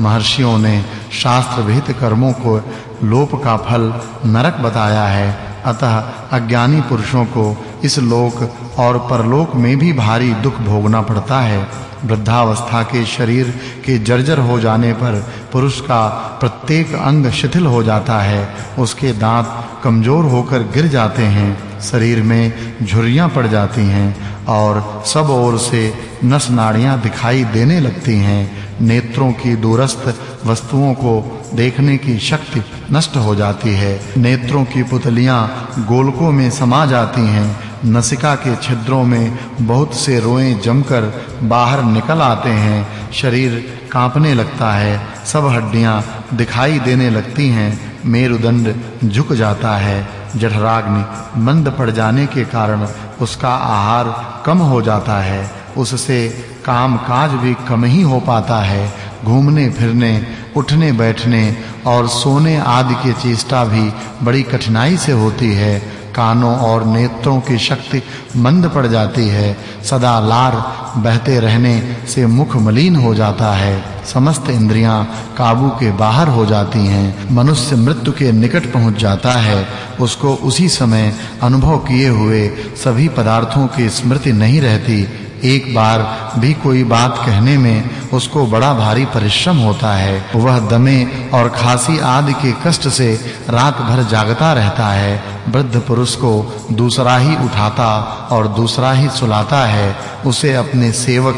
महर्षियों ने शास्त्र विहित कर्मों को लोप का फल नरक बताया है। अतः अज्ञानी पुरुषों को इस लोक और परलोक में भी भारी दुख भोगना पड़ता है। वृद्धावस्था के शरीर के जर्जर हो जाने पर पुरुष का प्रत्येक अंग शिथिल हो जाता है। उसके दांत कमज़ोर होकर गिर जाते हैं। शरीर में झुर्रियाँ पड़ जाती हैं और सब ओर से नस नाड़ियाँ दिखाई देने लगती हैं। नेत्रों की दूरस्थ वस्तुओं को देखने की शक्ति नष्ट हो जाती है। नेत्रों की पुतलियाँ गोलकों में समा जाती हैं। नसिका के छिद्रों में बहुत से रोए जमकर बाहर निकल आते हैं। शरीर कांपने लगता है। सब हड्डियाँ दिखाई देने लगती हैं। मेरुदंड झुक जाता है। जठराग्नि मंद पड़ जाने के कारण उसका आहार कम हो जाता है। उससे काम काज भी कम ही हो पाता है। घूमने, फिरने, उठने, बैठने और सोने आदि की चेष्टा भी बड़ी कठिनाई से होती है। कानों और नेत्रों की शक्ति मंद पड़ जाती है। सदा लार बहते रहने से मुख मलिन हो जाता है। समस्त इंद्रियाँ काबू के बाहर हो जाती हैं। मनुष्य मृत्यु के निकट पहुँच जाता है। उसको उसी समय अनुभव किए हुए सभी पदार्थों की स्मृति नहीं रहती। एक बार भी कोई बात कहने में उसको बड़ा भारी परिश्रम होता है। वह दमे और खांसी आदि के कष्ट से रात भर जागता रहता है। वृद्ध पुरुष को दूसरा ही उठाता और दूसरा ही सुलाता है। उसे अपने सेवक,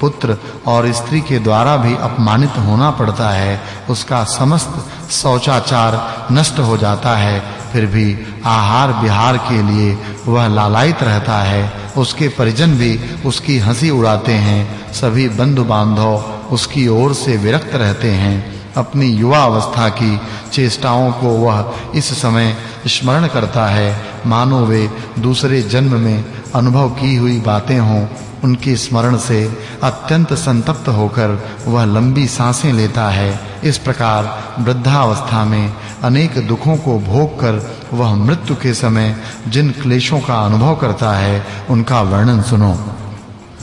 पुत्र और स्त्री के द्वारा भी अपमानित होना पड़ता है। उसका समस्त शौचाचार नष्ट हो जाता है। फिर भी आहार विहार के लिए वह लालायित रहता है। उसके परिजन भी उसकी हँसी उड़ाते हैं। सभी बंधु बांधव उसकी ओर से विरक्त रहते हैं। अपनी युवा अवस्था की चेष्टाओं को वह इस समय स्मरण करता है। मानो वे दूसरे जन्म में अनुभव की हुई बातें हों उनके स्मरण से अत्यंत संतप्त होकर वह लंबी साँसें लेता है। इस प्रकार वृद्धावस्था में अनेक दुखों को भोग कर वह मृत्यु के समय जिन क्लेशों का अनुभव करता है, उनका वर्णन सुनो।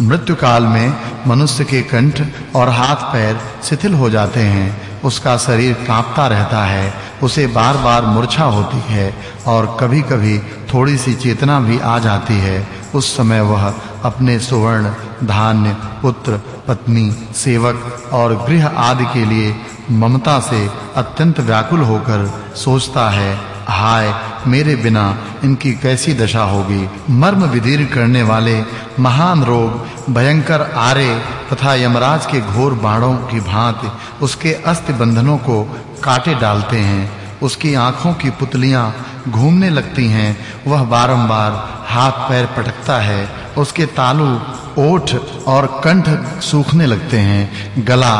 मृत्यु काल में मनुष्य के कंठ और हाथ पैर शिथिल हो जाते हैं। उसका शरीर कांपता रहता है, उसे बार-बार मूर्छा होती है और कभी-कभी थोड़ी सी चेतना भी आ जाती है। उस समय वह अपने सुवर्ण, धान्य, पुत्र, पत्नी, सेवक और गृह आदि के लिए ममता से अत्यंत व्याकुल होकर सोचता है, हाय, मेरे बिना इनकी कैसी दशा होगी? मर्म विदीर्ण करने वाले महान रोग, भयंकर आरे तथा यमराज के घोर बाणों की भांति उसके अस्ति बंधनों को काटे डालते हैं। उसकी आँखों की पुतलियाँ घूमने लगती हैं, वह बारंबार हाथ पैर पटकता है, उसके तालू ओठ और कंठ सूखने लगते हैं, गला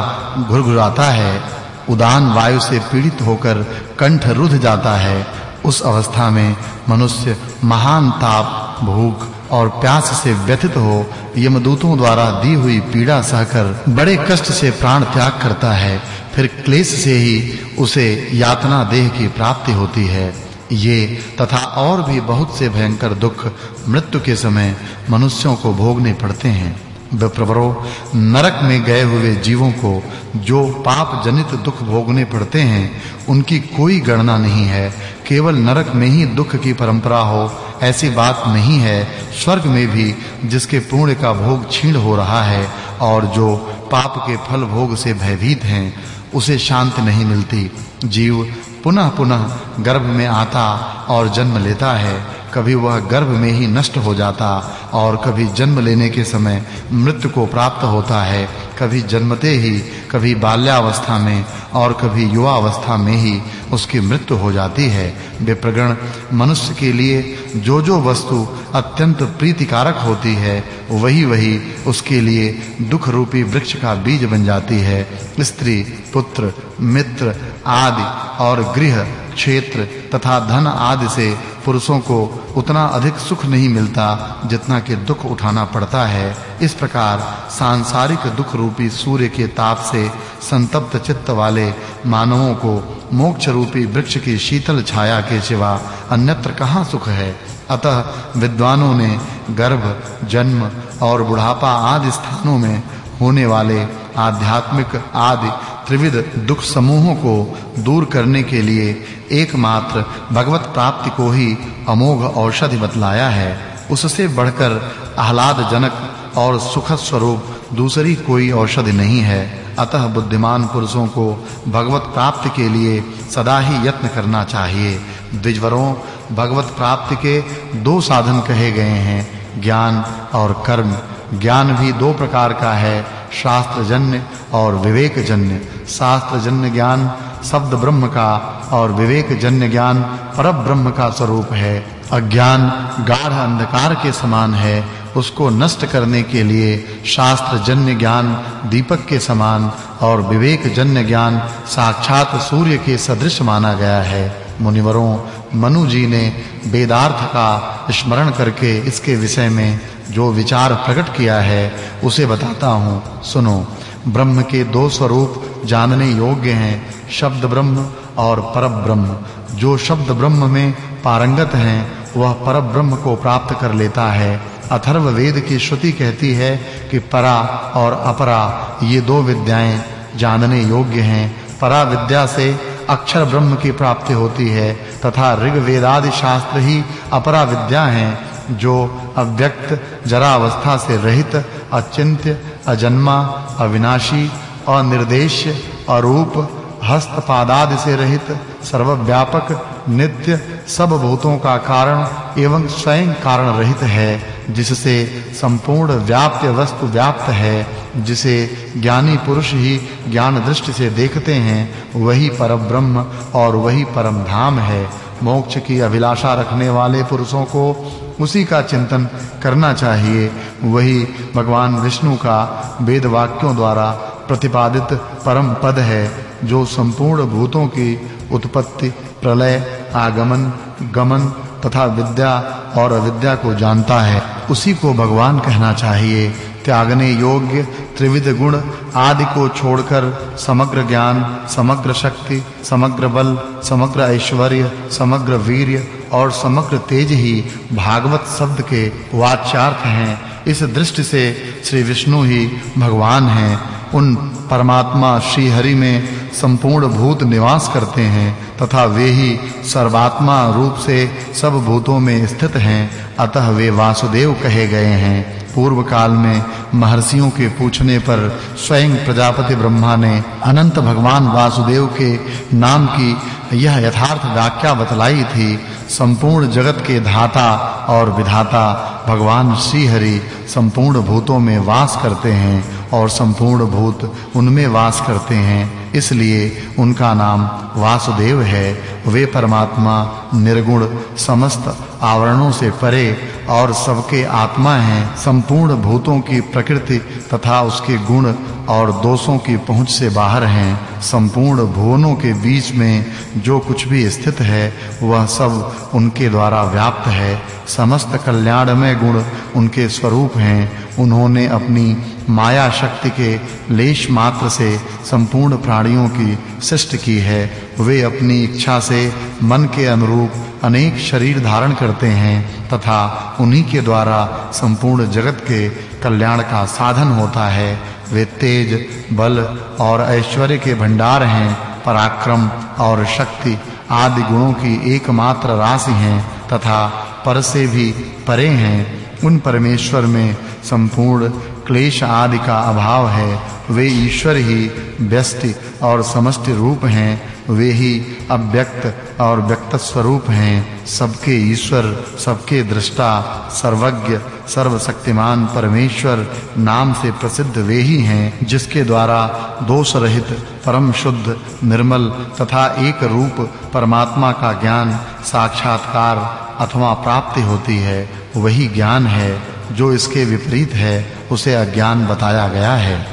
घुरघुराता है, उदान वायु से पीड़ित होकर कंठ रुध जाता है, उस अवस्था में मनुष्य महान ताप, भूख और प्यास से व्यथित हो, यमदूतों द्वारा दी हुई पीड़ा सहकर बड़े कष्ट से प्राण त्याग करता है, फिर क्लेश से ही उसे यातना देह की प्राप्ति होती है। ये तथा और भी बहुत से भयंकर दुख मृत्यु के समय मनुष्यों को भोगने पड़ते हैं। विप्रवरो, नरक में गए हुए जीवों को जो पाप जनित दुख भोगने पड़ते हैं, उनकी कोई गणना नहीं है। केवल नरक में ही दुख की परंपरा हो, ऐसी बात नहीं है, स्वर्ग में भी जिसके पुण्य का भोग छीण हो रहा है और जो पाप के फल भोग से भयभीत हैं, उसे शांति नहीं मिलती। जीव पुनः पुनः गर्भ में आता और जन्म लेता है। कभी वह गर्भ में ही नष्ट हो जाता और कभी जन्म लेने के समय मृत्यु को प्राप्त होता है। कभी जन्मते ही, कभी बाल्यावस्था में और कभी युवा अवस्था में ही उसकी मृत्यु हो जाती है। विप्रगण मनुष्य के लिए जो जो वस्तु अत्यंत प्रीतिकारक होती है वही वही उसके लिए दुख रूपी वृक्ष का बीज बन जाती है। स्त्री, पुत्र, मित्र आदि और गृह क्षेत्र तथा धन आदि से पुरुषों को उतना अधिक सुख नहीं मिलता जितना कि दुख उठाना पड़ता है। इस प्रकार सांसारिक दुख रूपी सूर्य के ताप से संतप्त चित्त वाले मानवों को मोक्ष रूपी वृक्ष की शीतल छाया के सिवा अन्यत्र कहाँ सुख है? अतः विद्वानों ने गर्भ, जन्म और बुढ़ापा आदि स्थानों में होने वाले आध्यात्मिक आदि त्रिविध दुख समूहों को दूर करने के लिए एकमात्र भगवत प्राप्ति को ही अमोघ औषधि बतलाया है। उससे बढ़कर आह्लाद जनक और सुखद स्वरूप दूसरी कोई औषधि नहीं है। अतः बुद्धिमान पुरुषों को भगवत प्राप्ति के लिए सदा ही यत्न करना चाहिए। द्विजवरों, भगवत प्राप्ति के दो साधन कहे गए हैं, ज्ञान और कर्म। ज्ञान भी दो प्रकार का है शास्त्रजन्य और विवेक जन्य शास्त्र जन्य ज्ञान शब्द ब्रह्म का और विवेक जन्य ज्ञान परब्रह्म का स्वरूप है। अज्ञान गाढ़ अंधकार के समान है। उसको नष्ट करने के लिए शास्त्र जन्य ज्ञान, दीपक के समान और विवेक जन्य ज्ञान, साक्षात सूर्य के सदृश माना गया है। मुनिवरों, मनु जी ने वेदार्थ का स्मरण करके इसके विषय में जो विचार प्रकट किया है, उसे बताता हूँ। सुनो, ब्रह्म के दो स्वरूप जानने योग्य हैं, शब्द ब्रह्म और परब्रह्म। जो शब्द ब्रह्म में पारंगत हैं, वह परब्रह्म को प्राप्त कर लेता है। अथर्व वेद की श्रुति कहती है कि परा और अपरा, ये दो विद्याएँ जानने योग्य हैं। परा विद्या से अक्षर ब्रह्म की प्राप्ति होती है, तथा ऋग आदि शास्त्र ही अपरा विद्या हैं, जो अव्यक्त जरा अवस्था से रहित, अचिंत्य, अजन्मा, अविनाशी अनिर्देश अरूप हस्त पादादि से रहित सर्वव्यापक नित्य सब भूतों का कारण एवं स्वयं कारण रहित है, जिससे संपूर्ण व्याप्य वस्तु व्याप्त है, जिसे ज्ञानी पुरुष ही ज्ञान दृष्टि से देखते हैं, वही परम ब्रह्म और वही परम धाम है। मोक्ष की अभिलाषा रखने वाले पुरुषों को उसी का चिंतन करना चाहिए। वही भगवान विष्णु का वेद वाक्यों द्वारा प्रतिपादित परम पद है। जो संपूर्ण भूतों की उत्पत्ति, प्रलय, आगमन, गमन तथा विद्या और अविद्या को जानता है, उसी को भगवान कहना चाहिए। त्यागने योग्य त्रिविध गुण आदि को छोड़कर समग्र ज्ञान, समग्र शक्ति, समग्र बल, समग्र ऐश्वर्य, समग्र वीर्य और समग्र तेज ही भागवत शब्द के वाचार्थ हैं। इस दृष्टि से श्री विष्णु ही भगवान हैं। उन परमात्मा श्री हरि में संपूर्ण भूत निवास करते हैं तथा वे ही सर्वात्मा रूप से सब भूतों में स्थित हैं, अतः वे वासुदेव कहे गए हैं। पूर्व काल में महर्षियों के पूछने पर स्वयं प्रजापति ब्रह्मा ने अनंत भगवान वासुदेव के नाम की यह यथार्थ व्याख्या बतलाई थी, संपूर्ण जगत के धाता और विधाता भगवान श्री हरि संपूर्ण भूतों में वास करते हैं और संपूर्ण भूत उनमें वास करते हैं इसलिए उनका नाम वासुदेव है। वे परमात्मा निर्गुण समस्त आवरणों से परे और सबके आत्मा हैं, संपूर्ण भूतों की प्रकृति तथा उसके गुण और दोषों की पहुँच से बाहर हैं, संपूर्ण भुवनों के बीच में जो कुछ भी स्थित है, वह सब उनके द्वारा व्याप्त है। समस्त कल्याणमय गुण उनके स्वरूप हैं। उन्होंने अपनी माया शक्ति के लेश मात्र से संपूर्ण प्राणियों की सृष्टि की है। वे अपनी इच्छा से मन के अनुरूप अनेक शरीर धारण करते हैं तथा उन्हीं के द्वारा संपूर्ण जगत के कल्याण का साधन होता है। वे तेज, बल और ऐश्वर्य के भंडार हैं, पराक्रम और शक्ति आदि गुणों की एकमात्र राशि हैं तथा पर से भी परे हैं। उन परमेश्वर में संपूर्ण क्लेश आदि का अभाव है, वे ईश्वर ही व्यष्टि और समस्त रूप हैं, वे ही अव्यक्त और व्यक्त स्वरूप हैं। सबके ईश्वर, सबके दृष्टा, सर्वज्ञ, सर्वशक्तिमान परमेश्वर नाम से प्रसिद्ध वे ही हैं, जिसके द्वारा दोष रहित परम शुद्ध निर्मल तथा एक रूप परमात्मा का ज्ञान साक्षात्कार अथवा प्राप्ति होती है, वही ज्ञान है। जो इसके विपरीत है, उसे अज्ञान बताया गया है।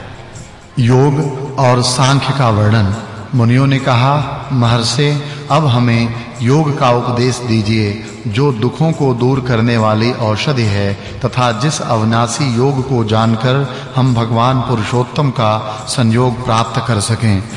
योग और सांख्य का वर्णन। मुनियों ने कहा, महर्षि, अब हमें योग का उपदेश दीजिए, जो दुखों को दूर करने वाली औषधि है, तथा जिस अविनाशी योग को जानकर हम भगवान पुरुषोत्तम का संयोग प्राप्त कर सकें।